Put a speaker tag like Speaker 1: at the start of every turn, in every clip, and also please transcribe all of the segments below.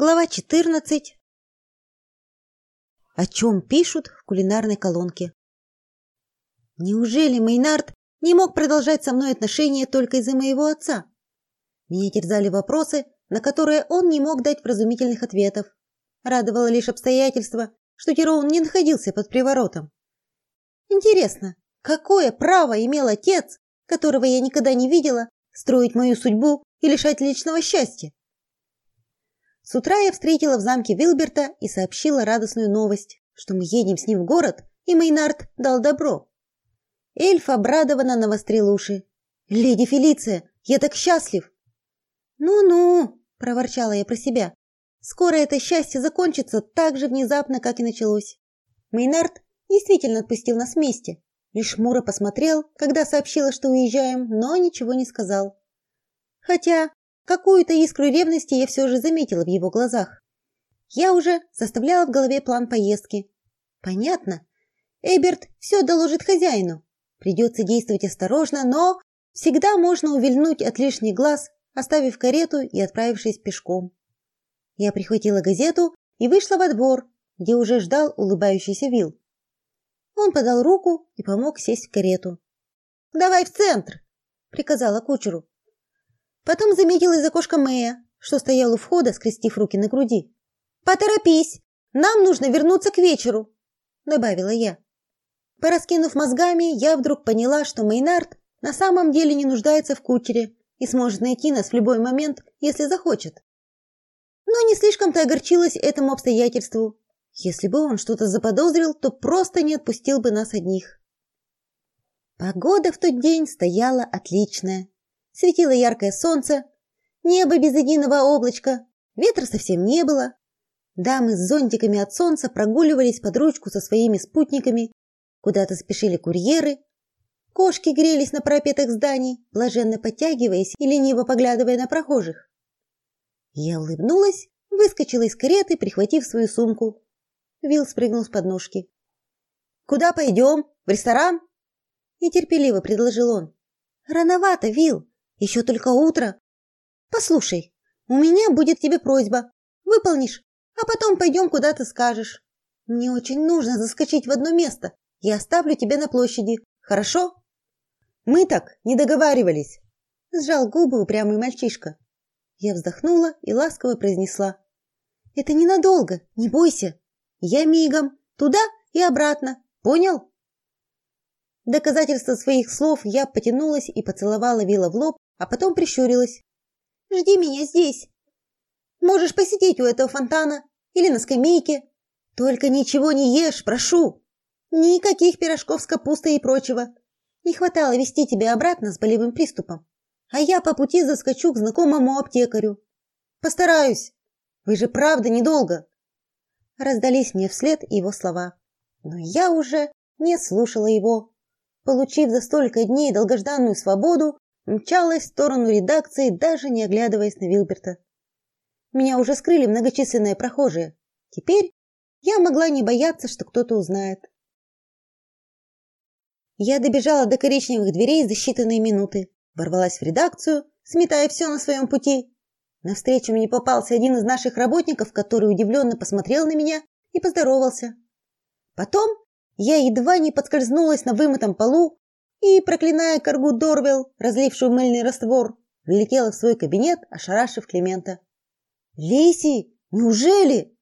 Speaker 1: Глава 14. О чем пишут в кулинарной колонке? Неужели Мейнард не мог продолжать со мной отношения только из-за моего отца? Меня терзали вопросы, на которые он не мог дать вразумительных ответов. Радовало лишь обстоятельство, что Тироун не находился под приворотом. Интересно, какое право имел отец, которого я никогда не видела, строить мою судьбу и лишать личного счастья? С утра я встретила в замке Вилберта и сообщила радостную новость, что мы едем с ним в город, и Мейнард дал добро. Эльф обрадованно навострил уши. «Леди Фелиция, я так счастлив!» «Ну-ну!» – проворчала я про себя. «Скоро это счастье закончится так же внезапно, как и началось». Мейнард действительно отпустил нас вместе. Лишь хмуро посмотрел, когда сообщила, что уезжаем, но ничего не сказал. Хотя Какую-то искру ревности я все же заметила в его глазах. Я уже составляла в голове план поездки. Понятно. Эберт все доложит хозяину. Придется действовать осторожно, но всегда можно увильнуть от лишних глаз, оставив карету и отправившись пешком. Я прихватила газету и вышла во двор, где уже ждал улыбающийся Вил. Он подал руку и помог сесть в карету. "Давай в центр", приказала кучеру. Потом заметила из окошка Мэя, что стоял у входа, скрестив руки на груди. «Поторопись! Нам нужно вернуться к вечеру!» добавила я. Пораскинув мозгами, я вдруг поняла, что Мейнард на самом деле не нуждается в кучере и сможет найти нас в любой момент, если захочет. Но не слишком-то огорчилась этому обстоятельству. Если бы он что-то заподозрил, то просто не отпустил бы нас одних. Погода в тот день стояла отличная светило яркое солнце, небо без единого облачка, ветра совсем не было. Дамы с зонтиками от солнца прогуливались под ручку со своими спутниками, куда-то спешили курьеры. Кошки грелись на парапетах зданий, блаженно подтягиваясь и лениво поглядывая на прохожих. Я улыбнулась, выскочила из кареты, прихватив свою сумку. Вил спрыгнул с подножки. Куда пойдем? В ресторан? нетерпеливо предложил он. Рановато, Вил. Еще только утро. Послушай, у меня будет тебе просьба. Выполнишь, а потом пойдем куда ты скажешь. Мне очень нужно заскочить в одно место. Я оставлю тебя на площади. Хорошо? Мы так не договаривались. Сжал губы упрямый мальчишка. Я вздохнула и ласково произнесла: "Это ненадолго, не бойся. Я мигом туда и обратно. Понял?" Доказательство своих слов я потянулась и поцеловала Вила в лоб, а потом прищурилась. Жди меня здесь. Можешь посидеть у этого фонтана или на скамейке. Только ничего не ешь, прошу. Никаких пирожков с капустой и прочего. Не хватало вести тебя обратно с болевым приступом. А я по пути заскочу к знакомому аптекарю. Постараюсь. Вы же правда недолго. Раздались мне вслед его слова. Но я уже не слушала его. Получив за столько дней долгожданную свободу, мчалась в сторону редакции, даже не оглядываясь на Вилберта. Меня уже скрыли многочисленные прохожие. Теперь я могла не бояться, что кто-то узнает. Я добежала до коричневых дверей за считанные минуты, ворвалась в редакцию, сметая все на своем пути. Навстречу мне попался один из наших работников, который удивленно посмотрел на меня и поздоровался. Потом я едва не подскользнулась на вымытом полу, и, проклиная коргу Дорвел, разлившую мыльный раствор, влетела в свой кабинет, ошарашив Климента. «Лиси, неужели?»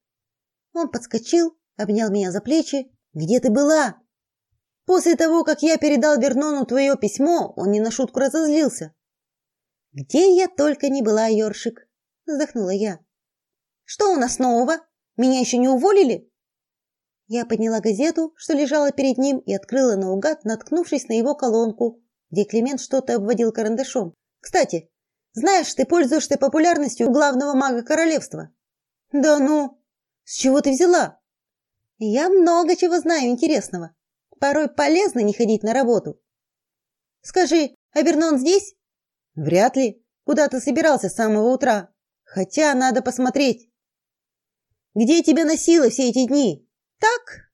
Speaker 1: Он подскочил, обнял меня за плечи. «Где ты была?» «После того, как я передал Вернону твое письмо, он не на шутку разозлился». «Где я только не была, Ёршик?» – вздохнула я. «Что у нас нового? Меня еще не уволили?» Я подняла газету, что лежала перед ним, и открыла наугад, наткнувшись на его колонку, где Климент что-то обводил карандашом. Кстати, знаешь, ты пользуешься популярностью главного мага королевства. Да ну, с чего ты взяла? Я много чего знаю интересного. Порой полезно не ходить на работу. Скажи, а Вернон здесь? Вряд ли. Куда ты собирался с самого утра? Хотя надо посмотреть. Где тебя носило все эти дни? Так,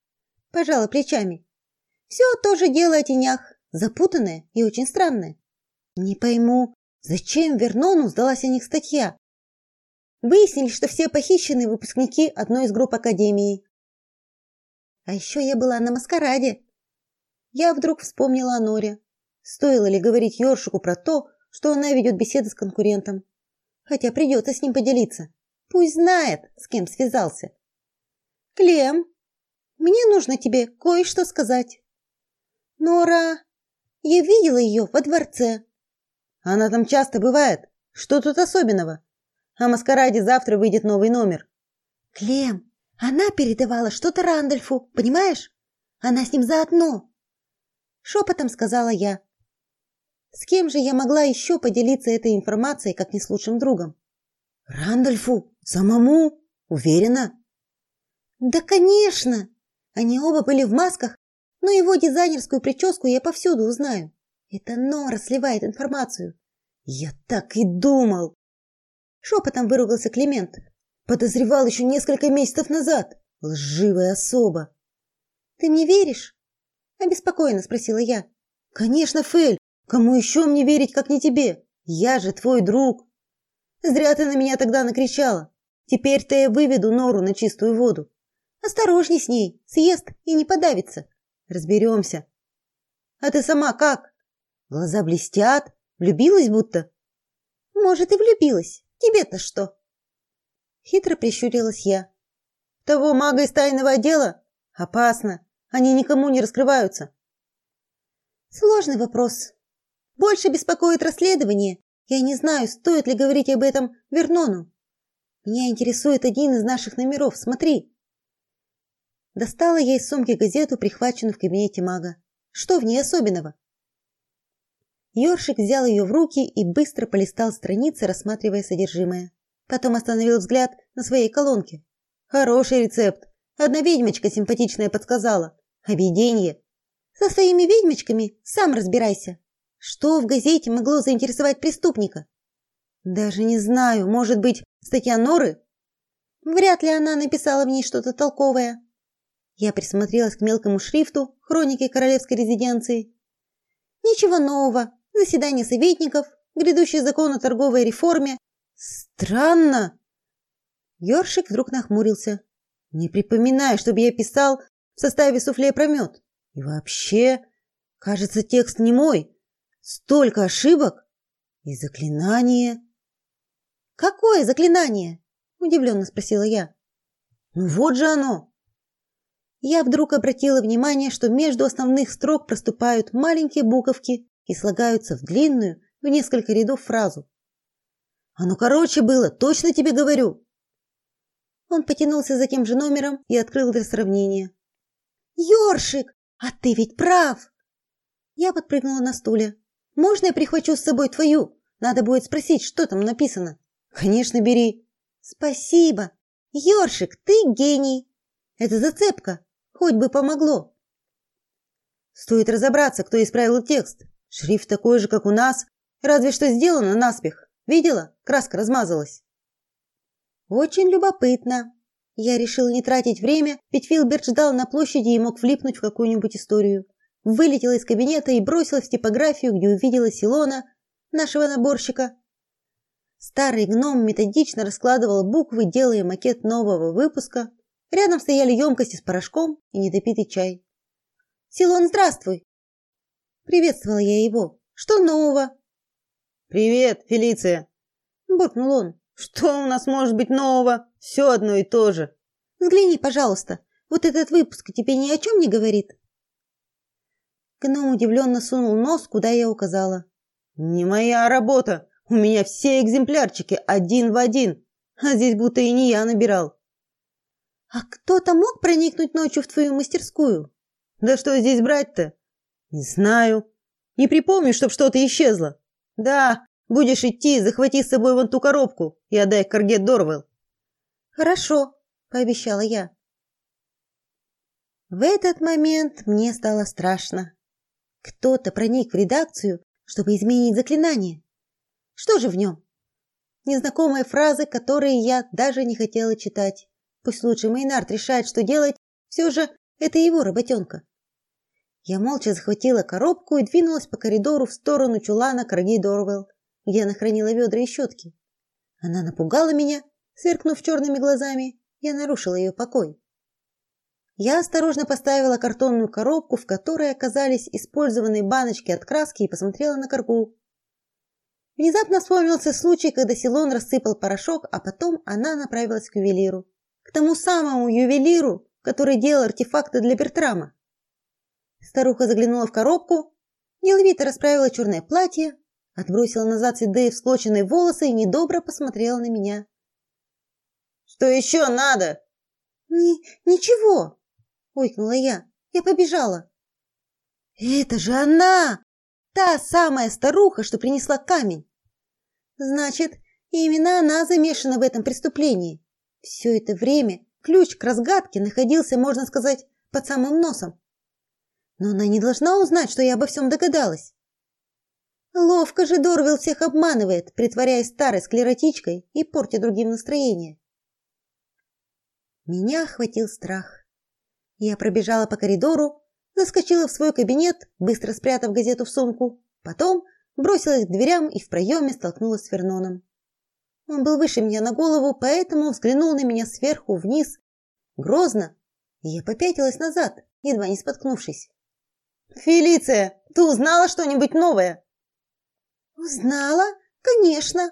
Speaker 1: пожала плечами. Все то же дело о тенях, запутанное и очень странное. Не пойму, зачем Вернону сдалась о них статья? Выяснили, что все похищенные выпускники одной из групп академии. А еще я была на маскараде. Я вдруг вспомнила о Норе. Стоило ли говорить Ёршику про то, что она ведет беседы с конкурентом? Хотя придется с ним поделиться. Пусть знает, с кем связался. Клем, мне нужно тебе кое-что сказать. Нора, я видела ее во дворце.
Speaker 2: Она там часто бывает. Что тут особенного? О маскараде завтра выйдет новый номер.
Speaker 1: Клем, она передавала что-то Рандольфу, понимаешь? Она с ним заодно. Шепотом сказала я. С кем же я могла еще поделиться этой информацией, как не с лучшим другом?
Speaker 2: Рандольфу? Самому? Уверена?
Speaker 1: Да, конечно. Они оба были в масках, но его дизайнерскую прическу я повсюду узнаю. Это Нора сливает информацию.
Speaker 2: Я так и думал.
Speaker 1: Шепотом выругался Климент.
Speaker 2: Подозревал еще несколько месяцев назад. Лживая особа.
Speaker 1: Ты мне веришь? обеспокоенно спросила я.
Speaker 2: Конечно, Фель. Кому еще мне верить, как не тебе? Я же твой друг. Зря ты на меня тогда накричала. Теперь-то я выведу Нору на чистую воду.
Speaker 1: Осторожней с ней, съест и не подавится.
Speaker 2: Разберемся. А ты сама как? Глаза блестят, влюбилась будто.
Speaker 1: Может, и влюбилась. Тебе-то что?
Speaker 2: Хитро прищурилась я. Того мага из тайного отдела? Опасно. Они никому не раскрываются.
Speaker 1: Сложный вопрос. Больше беспокоит расследование. Я не знаю, стоит ли говорить об этом Вернону. Меня интересует один из наших номеров. Смотри. Достала я из сумки газету, прихваченную в кабинете мага. Что в ней особенного? Ёршик взял ее в руки и быстро полистал страницы, рассматривая содержимое. Потом остановил взгляд на своей колонке.
Speaker 2: Хороший рецепт. Одна ведьмочка симпатичная подсказала. Объеденье.
Speaker 1: Со своими ведьмочками сам разбирайся. Что в газете могло заинтересовать преступника?
Speaker 2: Даже не знаю, может быть, статья Норы?
Speaker 1: Вряд ли она написала в ней что-то толковое. Я присмотрелась к мелкому шрифту хроники королевской резиденции. Ничего нового. Заседание советников, грядущий закон о торговой реформе.
Speaker 2: Странно.
Speaker 1: Ёршик вдруг нахмурился.
Speaker 2: Не припоминаю, чтобы я писал в составе суфле про мед. И вообще, кажется, текст не мой. Столько ошибок и заклинание.
Speaker 1: Какое заклинание? удивленно спросила я.
Speaker 2: Ну вот же оно
Speaker 1: я вдруг обратила внимание, что между основных строк проступают маленькие буковки и слагаются в длинную, в несколько рядов фразу.
Speaker 2: А ну короче было, точно тебе говорю.
Speaker 1: Он потянулся за тем же номером и открыл для сравнения. Ёршик, а ты ведь прав. Я подпрыгнула на стуле. Можно я прихвачу с собой твою? Надо будет спросить, что там написано.
Speaker 2: Конечно, бери.
Speaker 1: Спасибо. Ёршик, ты гений. Это зацепка. Хоть бы помогло.
Speaker 2: Стоит разобраться, кто исправил текст. Шрифт такой же, как у нас, разве что сделано наспех. Видела? Краска размазалась.
Speaker 1: Очень любопытно. Я решила не тратить время, ведь Филберт ждал на площади и мог влипнуть в какую-нибудь историю. Вылетела из кабинета и бросилась в типографию, где увидела Силона, нашего наборщика. Старый гном методично раскладывал буквы, делая макет нового выпуска, Рядом стояли емкости с порошком и недопитый чай. «Силон, здравствуй!» Приветствовала я его. «Что нового?»
Speaker 2: «Привет, Фелиция!»
Speaker 1: Буркнул он.
Speaker 2: «Что у нас может быть нового? Все одно и то же!»
Speaker 1: «Взгляни, пожалуйста, вот этот выпуск тебе ни о чем не говорит?» Гном удивленно сунул нос, куда я указала.
Speaker 2: «Не моя работа! У меня все экземплярчики один в один, а здесь будто и не я набирал!»
Speaker 1: А кто-то мог проникнуть ночью в твою мастерскую?
Speaker 2: Да что здесь брать-то? Не знаю. Не припомню, чтоб что-то исчезло. Да, будешь идти, захвати с собой вон ту коробку и отдай Карге Дорвелл.
Speaker 1: Хорошо, пообещала я. В этот момент мне стало страшно. Кто-то проник в редакцию, чтобы изменить заклинание. Что же в нем? Незнакомые фразы, которые я даже не хотела читать. Пусть лучше Мейнард решает, что делать, все же это его работенка. Я молча захватила коробку и двинулась по коридору в сторону чулана Карги Дорвелл, где она хранила ведра и щетки. Она напугала меня Сверкнув черными глазами, я нарушила ее покой. Я осторожно поставила картонную коробку, в которой оказались использованные баночки от краски и посмотрела на Каргу. Внезапно вспомнился случай, когда Силон рассыпал порошок, а потом она направилась к ювелиру. К тому самому ювелиру, который делал артефакты для Бертрама. Старуха заглянула в коробку, деловито расправила черное платье, отбросила назад седые всклоченные волосы и недобро посмотрела на меня.
Speaker 2: «Что еще надо?»
Speaker 1: «Ни... ничего!» – ойкнула я. «Я побежала!» «Это же она! Та самая старуха, что принесла камень!» «Значит, именно она замешана в этом преступлении. Все это время ключ к разгадке находился, можно сказать, под самым носом. Но она не должна узнать, что я обо всем догадалась. Ловко же Дорвилл всех обманывает, притворяясь старой склеротичкой и портя другим настроение. Меня охватил страх. Я пробежала по коридору, заскочила в свой кабинет, быстро спрятав газету в сумку, потом бросилась к дверям и в проеме столкнулась с Верноном. Он был выше меня на голову, поэтому взглянул на меня сверху вниз, грозно, и я попятилась назад, едва не споткнувшись.
Speaker 2: «Фелиция, ты узнала что-нибудь новое?»
Speaker 1: «Узнала? Конечно!»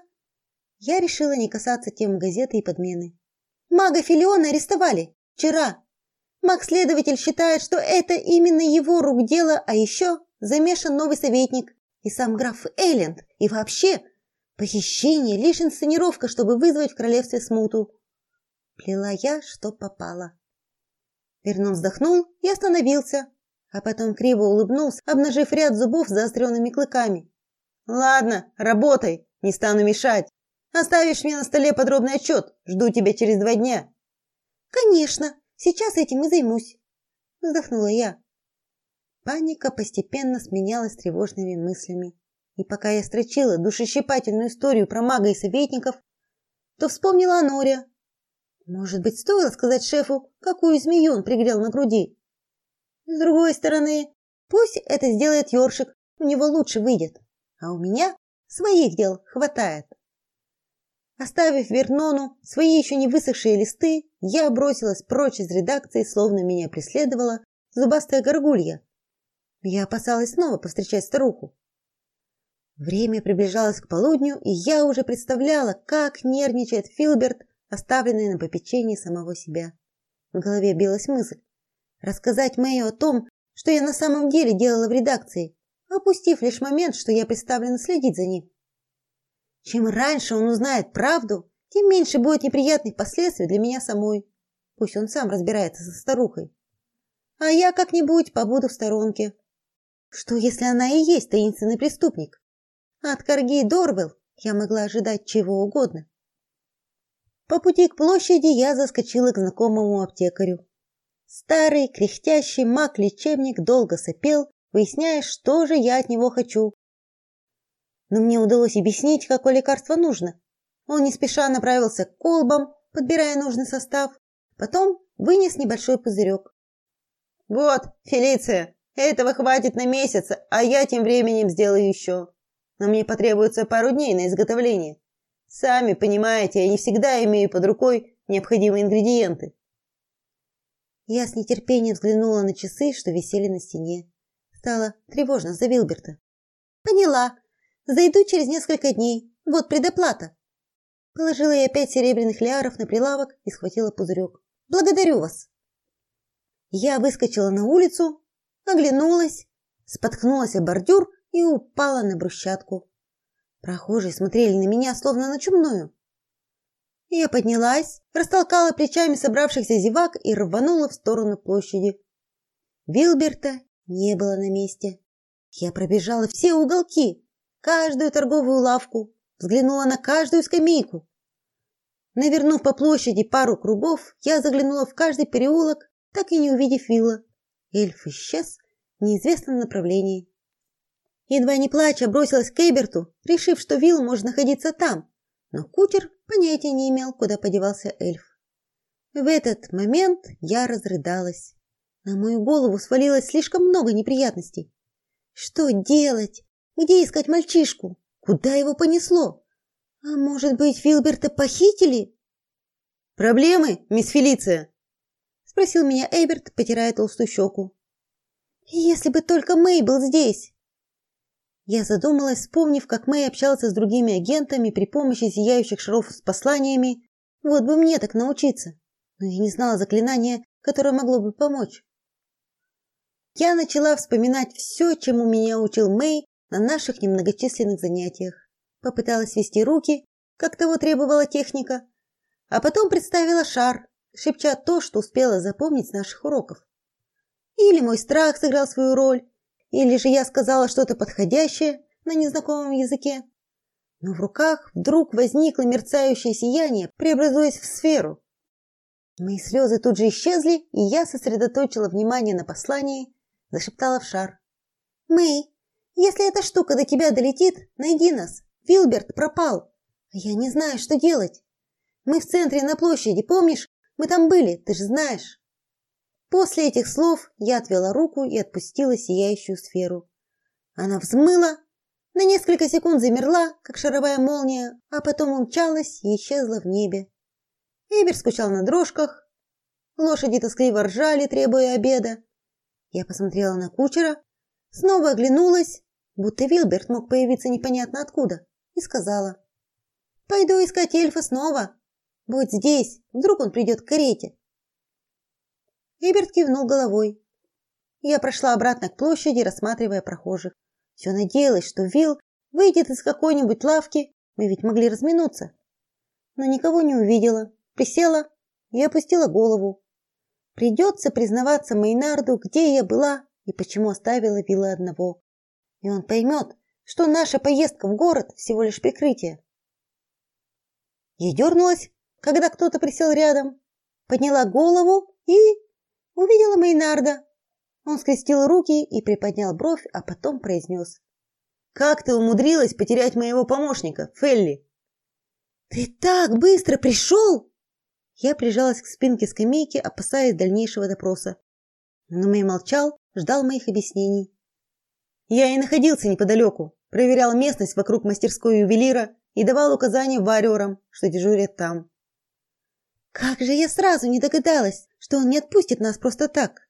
Speaker 1: Я решила не касаться тем газеты и подмены. Мага Филиона арестовали вчера. Маг-следователь считает, что это именно его рук дело, а еще замешан новый советник и сам граф Элленд. И вообще, похищение лишь инсценировка, чтобы вызвать в королевстве смуту. Плела я, что попало. Вернон вздохнул и остановился, а потом криво улыбнулся, обнажив ряд зубов с заостренными клыками.
Speaker 2: Ладно, работай, не стану мешать. Оставишь мне на столе подробный отчет. Жду тебя через два дня.
Speaker 1: Конечно, сейчас этим и займусь, вздохнула я. Паника постепенно сменялась тревожными мыслями. И пока я строчила душещипательную историю про мага и советников, то вспомнила о Норе. Может быть, стоило сказать шефу, какую змею он пригрел на груди. С другой стороны, пусть это сделает Ёршик, у него лучше выйдет, а у меня своих дел хватает. Оставив Вернону свои еще не высохшие листы, я бросилась прочь из редакции, словно меня преследовала зубастая горгулья. Я опасалась снова повстречать старуху. Время приближалось к полудню, и я уже представляла, как нервничает Филберт, оставленный на попечении самого себя. В голове билась мысль рассказать Мэю о том, что я на самом деле делала в редакции, опустив лишь момент, что я представлена следить за ним. Чем раньше он узнает правду, тем меньше будет неприятных последствий для меня самой. Пусть он сам разбирается со старухой. А я как-нибудь побуду в сторонке. Что, если она и есть таинственный преступник? От Карги Дорвелл я могла ожидать чего угодно. По пути к площади я заскочила к знакомому аптекарю. Старый кряхтящий маг-лечебник долго сопел, выясняя, что же я от него хочу но мне удалось объяснить, какое лекарство нужно. Он не спеша направился к колбам, подбирая нужный состав, потом вынес небольшой пузырек.
Speaker 2: Вот, Фелиция, этого хватит на месяц, а я тем временем сделаю еще. Но мне потребуется пару дней на изготовление. Сами понимаете, я не всегда имею под рукой необходимые ингредиенты.
Speaker 1: Я с нетерпением взглянула на часы, что висели на стене. Стало тревожно за Вилберта. Поняла. Зайду через несколько дней. Вот предоплата. Положила я пять серебряных лиаров на прилавок и схватила пузырек. Благодарю вас. Я выскочила на улицу, оглянулась, споткнулась о бордюр и упала на брусчатку. Прохожие смотрели на меня, словно на чумную. Я поднялась, растолкала плечами собравшихся зевак и рванула в сторону площади. Вилберта не было на месте. Я пробежала все уголки, каждую торговую лавку, взглянула на каждую скамейку. Навернув по площади пару кругов, я заглянула в каждый переулок, так и не увидев вилла. Эльф исчез в неизвестном направлении. Едва не плача бросилась к Эйберту, решив, что вилла может находиться там, но кучер понятия не имел, куда подевался эльф. В этот момент я разрыдалась. На мою голову свалилось слишком много неприятностей. Что делать? Где искать мальчишку? Куда его понесло? А может быть, Филберта похитили?
Speaker 2: Проблемы, мисс Фелиция?
Speaker 1: спросил меня Эйберт, потирая толстую щеку. Если бы только Мэй был здесь. Я задумалась, вспомнив, как Мэй общался с другими агентами при помощи зияющих шаров с посланиями. Вот бы мне так научиться. Но я не знала заклинания, которое могло бы помочь. Я начала вспоминать все, чему меня учил Мэй на наших немногочисленных занятиях. Попыталась вести руки, как того требовала техника, а потом представила шар, шепча то, что успела запомнить с наших уроков. Или мой страх сыграл свою роль, или же я сказала что-то подходящее на незнакомом языке. Но в руках вдруг возникло мерцающее сияние, преобразуясь в сферу. Мои слезы тут же исчезли, и я сосредоточила внимание на послании, зашептала в шар. «Мэй, если эта штука до тебя долетит, найди нас. Вилберт пропал. Я не знаю, что делать. Мы в центре на площади, помнишь? Мы там были, ты же знаешь». После этих слов я отвела руку и отпустила сияющую сферу. Она взмыла, на несколько секунд замерла, как шаровая молния, а потом умчалась и исчезла в небе. Эбер скучал на дрожках, лошади тоскливо ржали, требуя обеда. Я посмотрела на кучера, снова оглянулась, будто Вилберт мог появиться непонятно откуда, и сказала: "Пойду искать эльфа снова. Будь здесь, вдруг он придет к карете". Эберт кивнул головой. Я прошла обратно к площади, рассматривая прохожих. Все надеялась, что Вил выйдет из какой-нибудь лавки, мы ведь могли разминуться. Но никого не увидела. Присела и опустила голову. Придется признаваться Мейнарду, где я была и почему оставила Вилла одного. И он поймет, что наша поездка в город всего лишь прикрытие. Я дернулась, когда кто-то присел рядом, подняла голову и увидела Мейнарда. Он скрестил руки и приподнял бровь, а потом произнес. «Как ты умудрилась потерять моего помощника, Фелли?» «Ты так быстро пришел!» Я прижалась к спинке скамейки, опасаясь дальнейшего допроса. Но Мэй молчал, ждал моих объяснений. Я и находился неподалеку, проверял местность вокруг мастерской ювелира и давал указания варьерам, что дежурят там. Как же я сразу не догадалась, что он не отпустит нас просто так.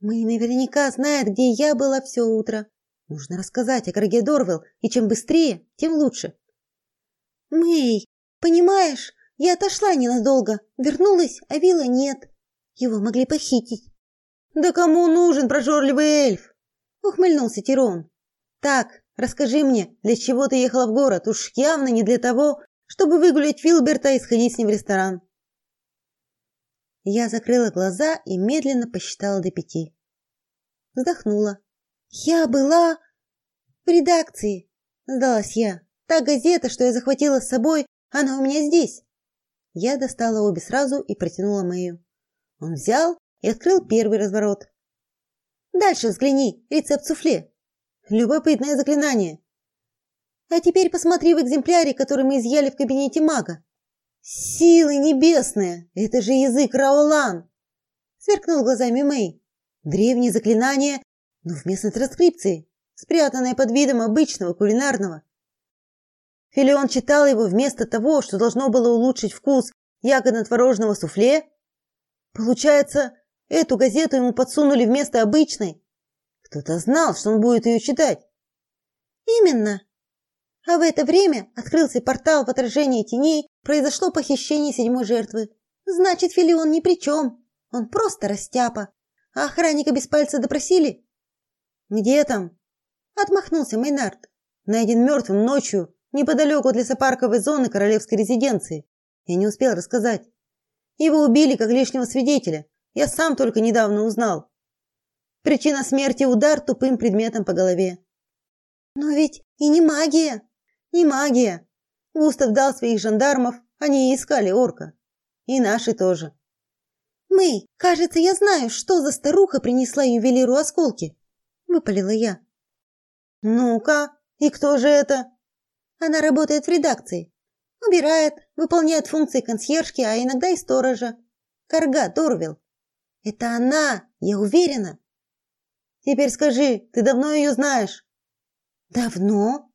Speaker 1: Мы наверняка знает, где я была все утро. Нужно рассказать о Греге Дорвелл, и чем быстрее, тем лучше. Мэй, понимаешь, я отошла ненадолго, вернулась, а Вилла нет. Его могли похитить. Да кому нужен прожорливый эльф? ухмыльнулся Тирон. Так, расскажи мне, для чего ты ехала в город? Уж явно не для того, чтобы выгулять Вилберта и сходить с ним в ресторан. Я закрыла глаза и медленно посчитала до пяти. Вздохнула. Я была в редакции, сдалась я. Та газета, что я захватила с собой, она у меня здесь. Я достала обе сразу и протянула Мэю. Он взял и открыл первый разворот. Дальше взгляни, рецепт суфле. Любопытное заклинание. А теперь посмотри в экземпляре, который мы изъяли в кабинете мага. Силы небесные! Это же язык Раолан! Сверкнул глазами Мэй. Древнее заклинание, но в местной транскрипции, спрятанное под видом обычного кулинарного. Филион читал его вместо того, что должно было улучшить вкус ягодно-творожного суфле. Получается, эту газету ему подсунули вместо обычной. Кто-то знал, что он будет ее читать. Именно, а в это время открылся портал в отражении теней, произошло похищение седьмой жертвы. Значит, Филион ни при чем. Он просто растяпа. А охранника без пальца допросили? Где там? Отмахнулся Мейнард. Найден мертвым ночью неподалеку от лесопарковой зоны королевской резиденции. Я не успел рассказать. Его убили как лишнего свидетеля. Я сам только недавно узнал. Причина смерти удар тупым предметом по голове. Но ведь и не магия. Не магия. Густав дал своих жандармов, они искали орка. И наши тоже. Мэй, кажется, я знаю, что за старуха принесла ювелиру осколки, выпалила я. Ну-ка, и кто же это? Она работает в редакции. Убирает, выполняет функции консьержки, а иногда и сторожа. Карга Дорвилл. Это она, я уверена. Теперь скажи, ты давно ее знаешь? Давно?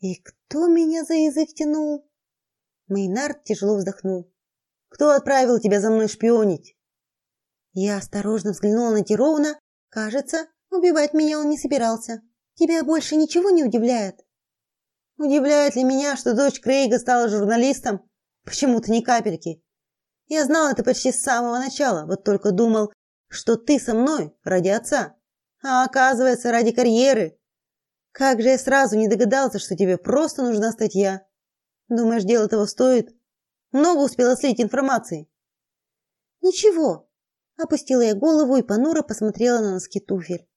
Speaker 1: И кто меня за язык тянул? Мейнард тяжело вздохнул.
Speaker 2: Кто отправил тебя за мной шпионить?
Speaker 1: Я осторожно взглянула на Тироуна. Кажется, убивать меня он не собирался. Тебя больше ничего не удивляет?
Speaker 2: Удивляет ли меня, что дочь Крейга стала журналистом? Почему-то ни капельки. Я знал это почти с самого начала, вот только думал, что ты со мной ради отца, а оказывается, ради карьеры. Как же я сразу не догадался, что тебе просто нужна статья. Думаешь, дело того стоит? Много успела слить информации.
Speaker 1: Ничего. Опустила я голову и понуро посмотрела на носки туфель.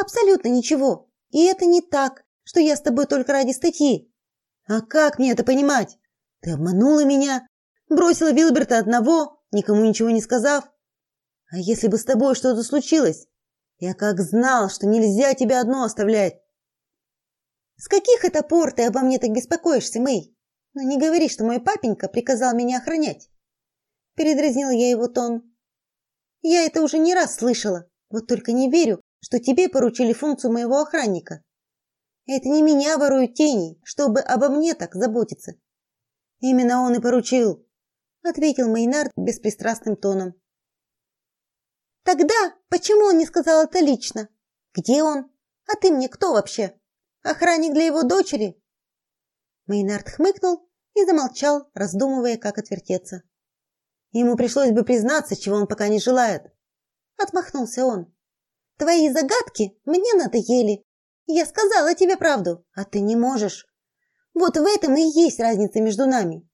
Speaker 1: Абсолютно ничего. И это не так, что я с тобой только ради статьи.
Speaker 2: А как мне это понимать? Ты обманула меня, бросила Вилберта одного, никому ничего не сказав. А если бы с тобой что-то случилось? Я как знал, что нельзя тебя одну оставлять.
Speaker 1: С каких это пор ты обо мне так беспокоишься, Мэй? Но не говори, что мой папенька приказал меня охранять. Передразнил я его тон. Я это уже не раз слышала. Вот только не верю, что тебе поручили функцию моего охранника. Это не меня воруют тени, чтобы обо мне так заботиться.
Speaker 2: Именно он и поручил, ответил Мейнард беспристрастным тоном.
Speaker 1: Тогда почему он не сказал это лично? Где он? А ты мне кто вообще? Охранник для его дочери? Мейнард хмыкнул и замолчал, раздумывая, как отвертеться.
Speaker 2: Ему пришлось бы признаться, чего он пока не желает.
Speaker 1: Отмахнулся он. Твои загадки мне надоели. Я сказала тебе правду, а ты не можешь. Вот в этом и есть разница между нами.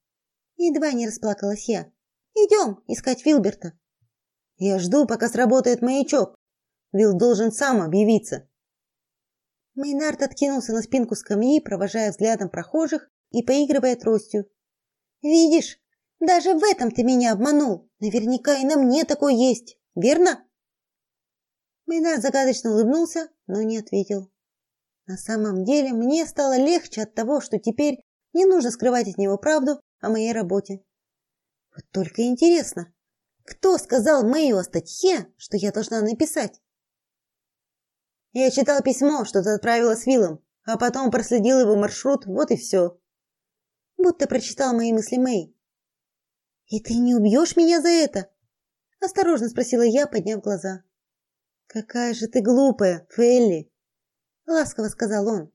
Speaker 1: Едва не расплакалась я. Идем искать Вилберта.
Speaker 2: Я жду, пока сработает маячок. Вил должен сам объявиться.
Speaker 1: Мейнард откинулся на спинку скамьи, провожая взглядом прохожих и поигрывая тростью. Видишь, даже в этом ты меня обманул. Наверняка и на мне такой есть, верно? Мейнард загадочно улыбнулся, но не ответил. На самом деле, мне стало легче от того, что теперь не нужно скрывать от него правду о моей работе. Вот только интересно, кто сказал Мэю о статье, что я должна написать?
Speaker 2: Я читал письмо, что ты отправила с Виллом, а потом проследил его маршрут, вот и все.
Speaker 1: Будто прочитал мои мысли Мэй. И ты не убьешь меня за это? осторожно спросила я, подняв глаза.
Speaker 2: Какая же ты глупая, Фелли,
Speaker 1: ласково сказал он.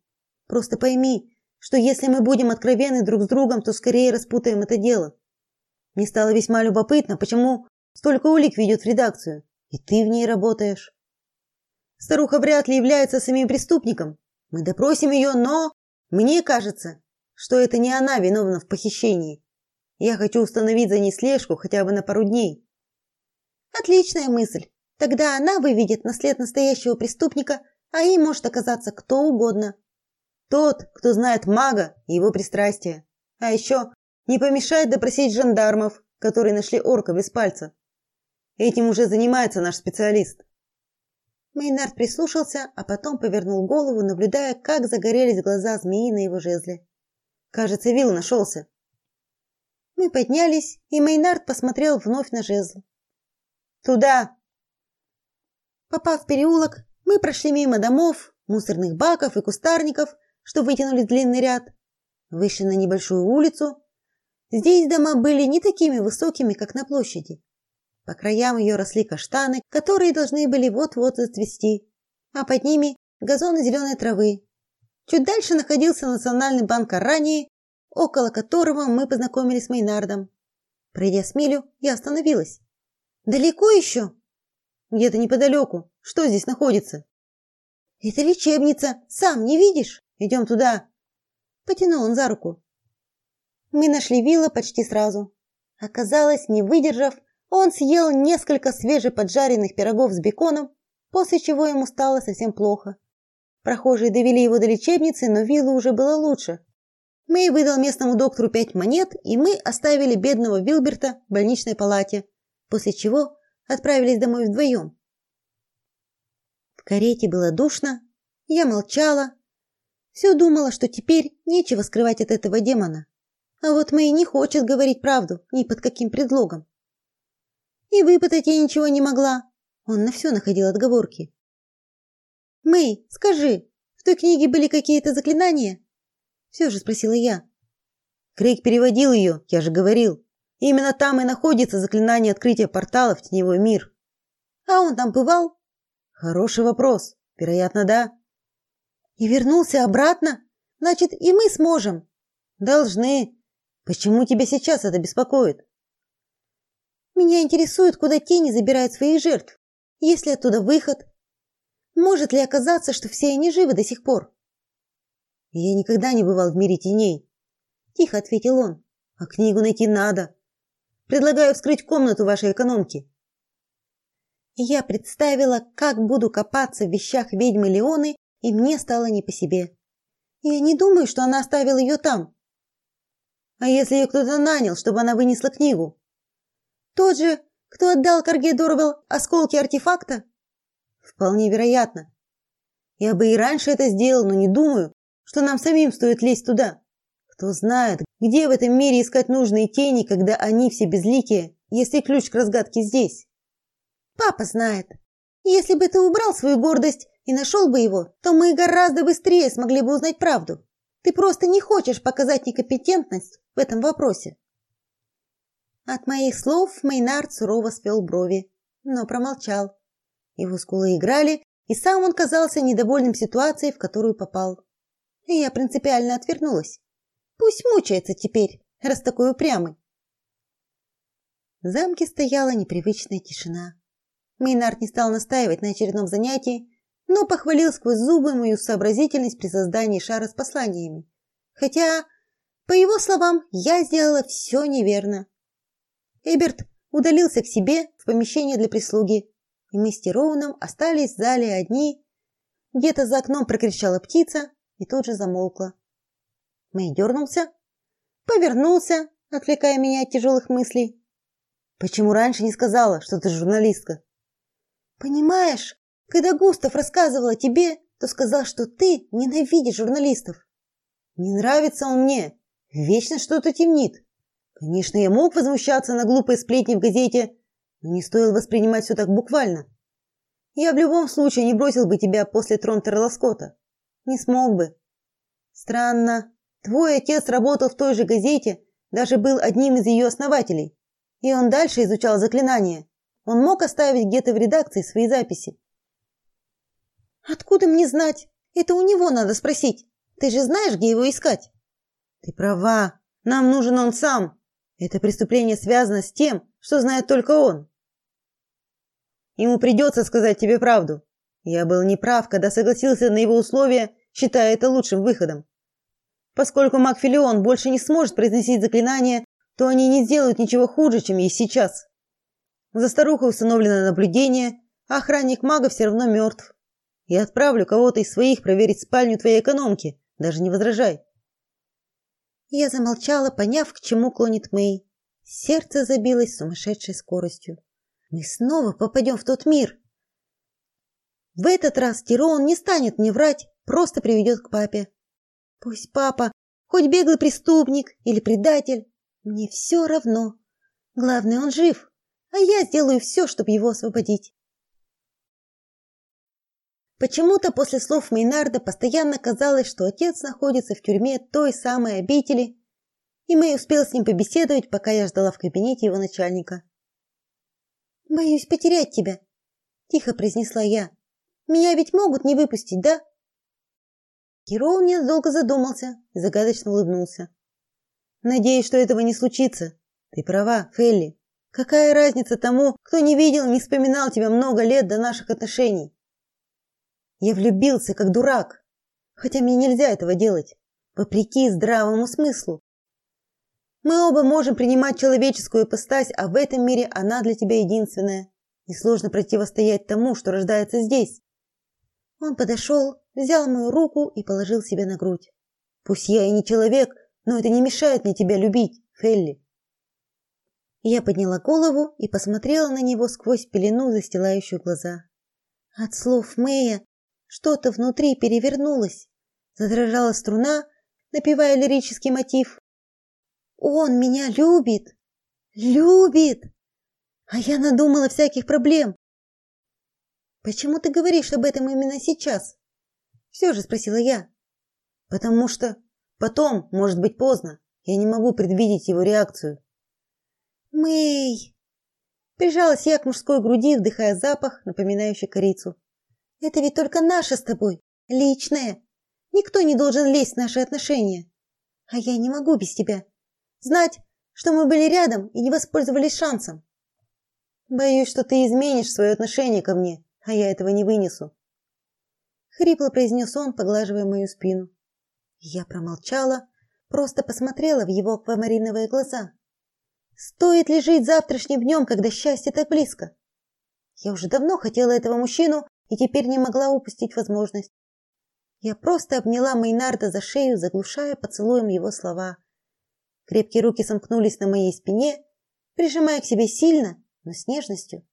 Speaker 2: Просто пойми, что если мы будем откровенны друг с другом, то скорее распутаем это дело. Мне стало весьма любопытно, почему столько улик ведет в редакцию, и ты в ней работаешь. Старуха вряд ли является самим преступником. Мы допросим ее, но мне кажется, что это не она виновна в похищении. Я хочу установить за ней слежку хотя бы на пару дней.
Speaker 1: Отличная мысль. Тогда она выведет на след настоящего преступника, а ей может оказаться кто угодно.
Speaker 2: Тот, кто знает мага и его пристрастия. А еще не помешает допросить жандармов, которые нашли орка без пальца. Этим уже занимается наш специалист.
Speaker 1: Мейнард прислушался, а потом повернул голову, наблюдая, как загорелись глаза змеи на его жезле.
Speaker 2: Кажется, Вил нашелся.
Speaker 1: Мы поднялись, и Мейнард посмотрел вновь на жезл.
Speaker 2: Туда.
Speaker 1: Попав в переулок, мы прошли мимо домов, мусорных баков и кустарников, что вытянули длинный ряд, вышли на небольшую улицу. Здесь дома были не такими высокими, как на площади. По краям ее росли каштаны, которые должны были вот-вот зацвести, а под ними газоны зеленой травы. Чуть дальше находился Национальный банк Арании, около которого мы познакомились с Мейнардом. Пройдя с милю, я остановилась. Далеко еще?
Speaker 2: Где-то неподалеку. Что здесь находится?
Speaker 1: Это лечебница. Сам не видишь?
Speaker 2: Идем туда.
Speaker 1: Потянул он за руку. Мы нашли вилла почти сразу. Оказалось, не выдержав, он съел несколько свежеподжаренных пирогов с беконом, после чего ему стало совсем плохо. Прохожие довели его до лечебницы, но Виллу уже было лучше. Мэй выдал местному доктору пять монет, и мы оставили бедного Вилберта в больничной палате, после чего отправились домой вдвоем. В карете было душно, я молчала, все думала, что теперь нечего скрывать от этого демона. А вот Мэй не хочет говорить правду ни под каким предлогом. И выпытать я ничего не могла. Он на все находил отговорки. Мэй, скажи, в той книге были какие-то заклинания? Все же спросила я.
Speaker 2: Крейг переводил ее, я же говорил. Именно там и находится заклинание открытия портала в теневой мир.
Speaker 1: А он там бывал?
Speaker 2: Хороший вопрос. Вероятно, да.
Speaker 1: И вернулся обратно? Значит, и мы сможем.
Speaker 2: Должны. Почему тебя сейчас это беспокоит?
Speaker 1: Меня интересует, куда тени забирают своих жертв. Есть ли оттуда выход? Может ли оказаться, что все они живы до сих пор?
Speaker 2: Я никогда не бывал в мире теней, тихо ответил он. А книгу найти надо. Предлагаю вскрыть комнату вашей экономки.
Speaker 1: Я представила, как буду копаться в вещах ведьмы Леоны, и мне стало не по себе. Я не думаю, что она оставила ее там.
Speaker 2: А если ее кто-то нанял, чтобы она вынесла книгу?
Speaker 1: Тот же, кто отдал Карге Дорвелл осколки артефакта?
Speaker 2: Вполне вероятно. Я бы и раньше это сделал, но не думаю, что нам самим стоит лезть туда. Кто знает, где в этом мире искать нужные тени, когда они все безликие, если ключ к разгадке здесь?
Speaker 1: Папа знает. Если бы ты убрал свою гордость и нашел бы его, то мы гораздо быстрее смогли бы узнать правду. Ты просто не хочешь показать некомпетентность в этом вопросе. От моих слов Мейнард сурово свел брови, но промолчал. Его скулы играли, и сам он казался недовольным ситуацией, в которую попал. И я принципиально отвернулась. Пусть мучается теперь, раз такой упрямый. В замке стояла непривычная тишина. Мейнард не стал настаивать на очередном занятии, но похвалил сквозь зубы мою сообразительность при создании шара с посланиями. Хотя, по его словам, я сделала все неверно. Эберт удалился к себе в помещение для прислуги, и мы с Тироуном остались в зале одни. Где-то за окном прокричала птица и тут же замолкла. Мэй дернулся, повернулся, отвлекая меня от тяжелых мыслей.
Speaker 2: Почему раньше не сказала, что ты журналистка?
Speaker 1: Понимаешь, когда Густав рассказывал о тебе, то сказал, что ты ненавидишь журналистов.
Speaker 2: Не нравится он мне. Вечно что-то темнит. Конечно, я мог возмущаться на глупые сплетни в газете, но не стоило воспринимать все так буквально. Я в любом случае не бросил бы тебя после Тронтера Лоскота. Не смог бы. Странно, Твой отец работал в той же газете, даже был одним из ее основателей. И он дальше изучал заклинания. Он мог оставить где-то в редакции свои записи.
Speaker 1: Откуда мне знать? Это у него надо спросить. Ты же знаешь, где его искать?
Speaker 2: Ты права. Нам нужен он сам. Это преступление связано с тем, что знает только он. Ему придется сказать тебе правду. Я был неправ, когда согласился на его условия, считая это лучшим выходом. Поскольку Макфилион больше не сможет произносить заклинания, то они не сделают ничего хуже, чем есть сейчас. За старухой установлено наблюдение, а охранник мага все равно мертв. Я отправлю кого-то из своих проверить спальню твоей экономки, даже не возражай.
Speaker 1: Я замолчала, поняв, к чему клонит Мэй. Сердце забилось сумасшедшей скоростью. Мы снова попадем в тот мир. В этот раз Тирон не станет мне врать, просто приведет к папе. Пусть папа хоть беглый преступник или предатель, мне все равно. Главное, он жив, а я сделаю все, чтобы его освободить. Почему-то после слов Мейнарда постоянно казалось, что отец находится в тюрьме той самой обители, и Мэй успел с ним побеседовать, пока я ждала в кабинете его начальника. «Боюсь потерять тебя», – тихо произнесла я. «Меня ведь могут не выпустить, да?» Кироу недолго задумался и загадочно улыбнулся.
Speaker 2: Надеюсь, что этого не случится. Ты права, Фелли. Какая разница тому, кто не видел, не вспоминал тебя много лет до наших отношений? Я влюбился как дурак, хотя мне нельзя этого делать, вопреки здравому смыслу. Мы оба можем принимать человеческую ипостась, а в этом мире она для тебя единственная. И сложно противостоять тому, что рождается здесь.
Speaker 1: Он подошел, взял мою руку и положил себе на грудь.
Speaker 2: Пусть я и не человек, но это не мешает мне тебя любить, Фелли.
Speaker 1: Я подняла голову и посмотрела на него сквозь пелену, застилающую глаза. От слов Мэя что-то внутри перевернулось. Задрожала струна, напевая лирический мотив. Он меня любит. Любит. А я надумала всяких проблем. Почему ты говоришь об этом именно сейчас? Все же спросила я.
Speaker 2: Потому что потом, может быть, поздно. Я не могу предвидеть его реакцию.
Speaker 1: Мэй. Прижалась я к мужской груди, вдыхая запах, напоминающий корицу. Это ведь только наше с тобой, личное. Никто не должен лезть в наши отношения. А я не могу без тебя. Знать, что мы были рядом и не воспользовались шансом.
Speaker 2: Боюсь, что ты изменишь свое отношение ко мне, а я этого не вынесу.
Speaker 1: Хрипло произнес он, поглаживая мою спину. Я промолчала, просто посмотрела в его аквамариновые глаза. Стоит ли жить завтрашним днем, когда счастье так близко? Я уже давно хотела этого мужчину и теперь не могла упустить возможность. Я просто обняла Мейнарда за шею, заглушая поцелуем его слова. Крепкие руки сомкнулись на моей спине, прижимая к себе сильно, но с нежностью.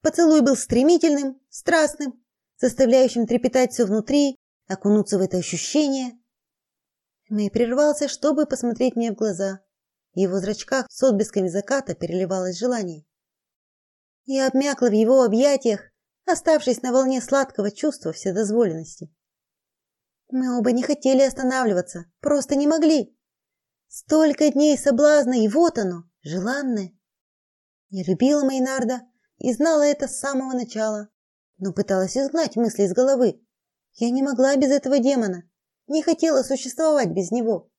Speaker 1: Поцелуй был стремительным, страстным, заставляющим трепетать все внутри, окунуться в это ощущение. Мэй прервался, чтобы посмотреть мне в глаза. В его зрачках с отблесками заката переливалось желание. Я обмякла в его объятиях, оставшись на волне сладкого чувства вседозволенности. Мы оба не хотели останавливаться, просто не могли. Столько дней соблазна, и вот оно, желанное. Я любила Мейнарда и знала это с самого начала, но пыталась изгнать мысли из головы. Я не могла без этого демона, не хотела существовать без него.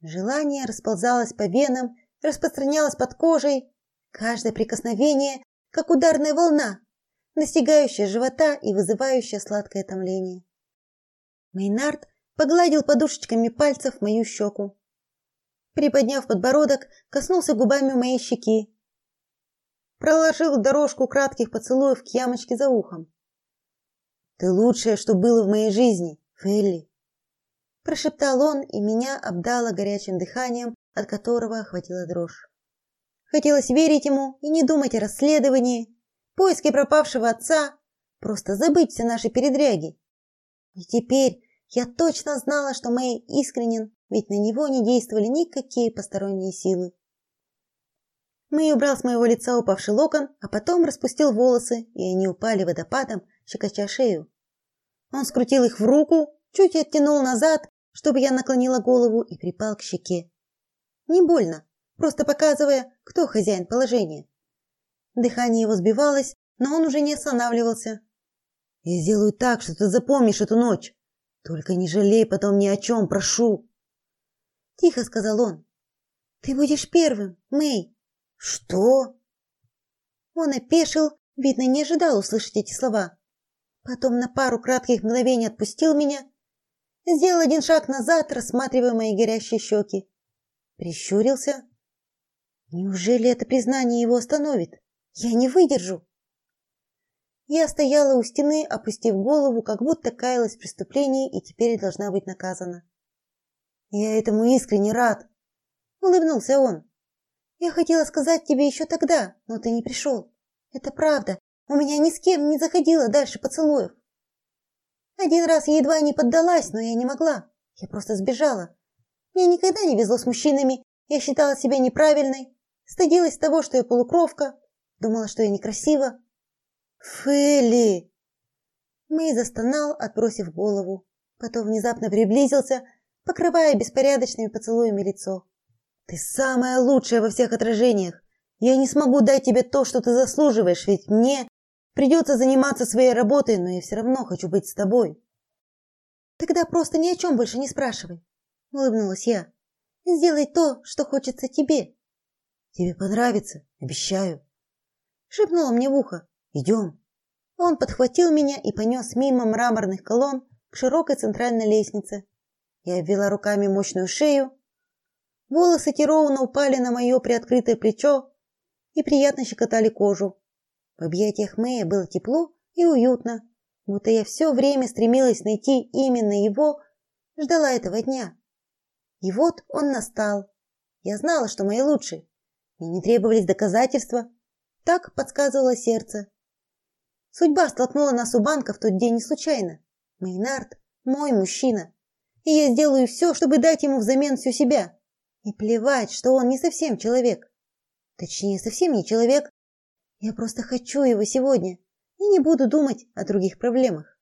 Speaker 1: Желание расползалось по венам, распространялось под кожей. Каждое прикосновение, как ударная волна, настигающая живота и вызывающая сладкое томление. Мейнард погладил подушечками пальцев мою щеку. Приподняв подбородок, коснулся губами моей щеки. Проложил дорожку кратких поцелуев к ямочке за ухом.
Speaker 2: Ты лучшее, что было в моей жизни, Фелли
Speaker 1: прошептал он, и меня обдало горячим дыханием, от которого охватила дрожь. Хотелось верить ему и не думать о расследовании, поиске пропавшего отца, просто забыть все наши передряги. И теперь я точно знала, что Мэй искренен, ведь на него не действовали никакие посторонние силы. Мэй убрал с моего лица упавший локон, а потом распустил волосы, и они упали водопадом, щекоча шею. Он скрутил их в руку, чуть оттянул назад чтобы я наклонила голову и припал к щеке. Не больно, просто показывая, кто хозяин положения. Дыхание его сбивалось, но он уже не останавливался.
Speaker 2: Я сделаю так, что ты запомнишь эту ночь. Только не жалей потом ни о чем, прошу.
Speaker 1: Тихо сказал он. Ты будешь первым, Мэй.
Speaker 2: Что?
Speaker 1: Он опешил, видно, не ожидал услышать эти слова. Потом на пару кратких мгновений отпустил меня Сделал один шаг назад, рассматривая мои горящие щеки. Прищурился. Неужели это признание его остановит? Я не выдержу. Я стояла у стены, опустив голову, как будто каялась в преступлении и теперь должна быть наказана.
Speaker 2: Я этому искренне рад,
Speaker 1: улыбнулся он. Я хотела сказать тебе еще тогда, но ты не пришел. Это правда. У меня ни с кем не заходило дальше поцелуев. Один раз я едва не поддалась, но я не могла. Я просто сбежала. Мне никогда не везло с мужчинами. Я считала себя неправильной, стыдилась того, что я полукровка, думала, что я некрасива.
Speaker 2: Фелли.
Speaker 1: Мэй застонал, отбросив голову, потом внезапно приблизился, покрывая беспорядочными поцелуями лицо.
Speaker 2: Ты самая лучшая во всех отражениях. Я не смогу дать тебе то, что ты заслуживаешь, ведь мне Придется заниматься своей работой, но я все равно хочу быть с тобой.
Speaker 1: Тогда просто ни о чем больше не спрашивай, улыбнулась я. Сделай то, что хочется тебе.
Speaker 2: Тебе понравится, обещаю,
Speaker 1: шепнула мне в ухо.
Speaker 2: Идем.
Speaker 1: Он подхватил меня и понес мимо мраморных колонн к широкой центральной лестнице. Я обвела руками мощную шею. Волосы Тироуна упали на мое приоткрытое плечо и приятно щекотали кожу. В объятиях Мэя было тепло и уютно, будто я все время стремилась найти именно его, ждала этого дня. И вот он настал. Я знала, что мои лучшие. Мне не требовались доказательства. Так подсказывало сердце. Судьба столкнула нас у банка в тот день не случайно. Мейнард – мой мужчина. И я сделаю все, чтобы дать ему взамен всю себя. И плевать, что он не совсем человек. Точнее, совсем не человек, я просто хочу его сегодня и не буду думать о других проблемах.